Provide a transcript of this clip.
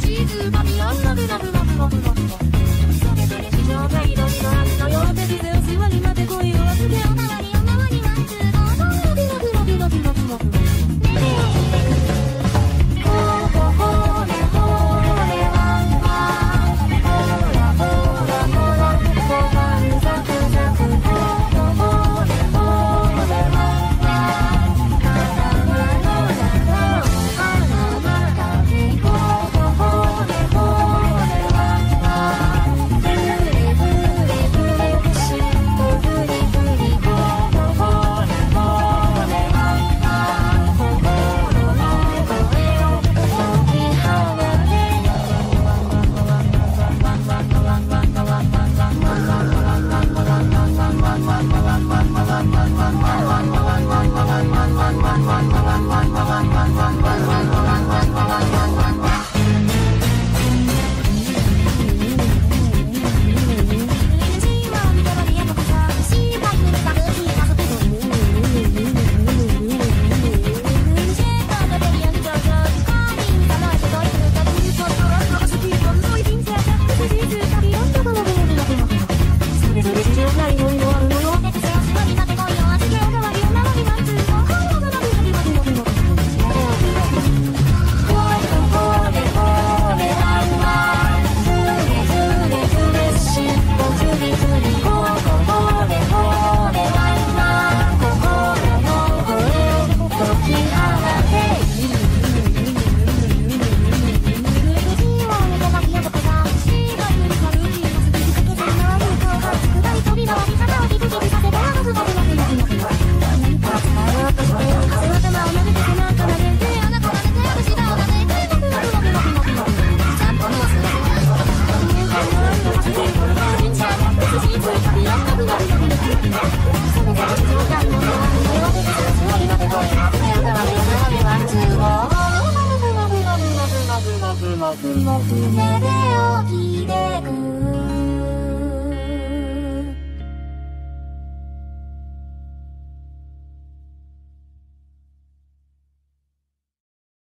Jesus. funky love you, love.